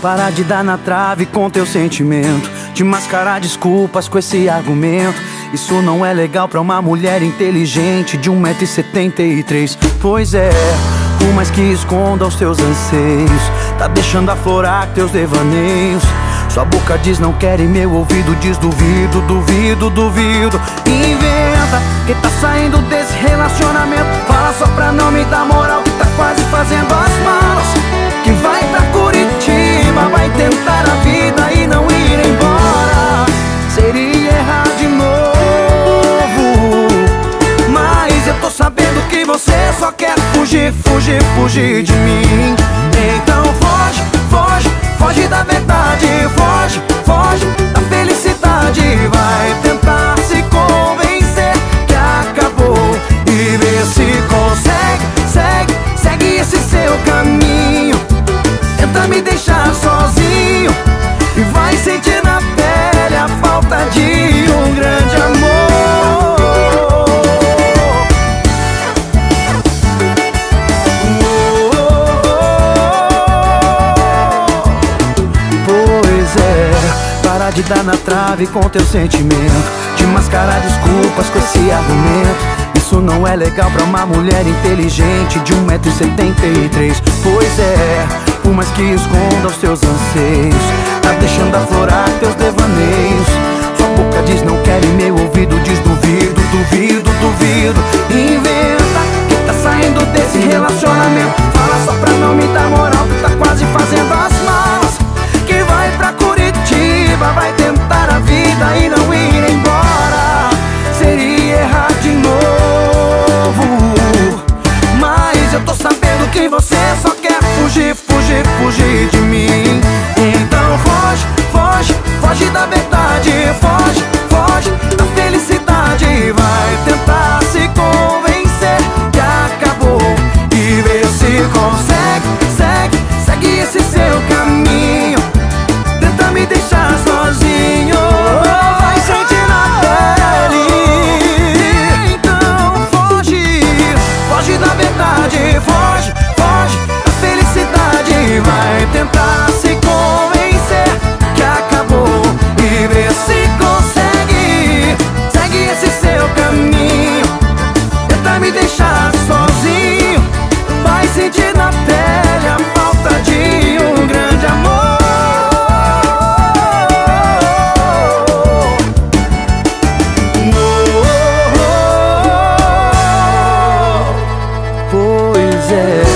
Para de dar na trave com teu sentimento. De mascarar desculpas com esse argumento. Isso não é legal pra uma mulher inteligente De 1,73m Pois é, por mais que esconda os teus anseios Tá deixando aflorar teus devaneios. Sua boca diz não quer e meu ouvido diz duvido, duvido, duvido. Inventa que tá saindo desse relacionamento. Fala fugir, de mim. Então foge, foge, foge da verdade Foge, foge da felicidade. Vai tentar se convencer que acabou E ver se consegue, segue, segue esse seu caminho. Tenta me deixar sozinho para de dar na trave com teu sentimento. De mascarar desculpas com esse argumento. Isso não é legal pra uma mulher inteligente de 1,73m Pois é, por mais que esconda os teus anseios Tá deixando aflorar teus devaneios. Sua boca diz não quer e meu ouvido diz duvido, duvido, duvido você Yeah.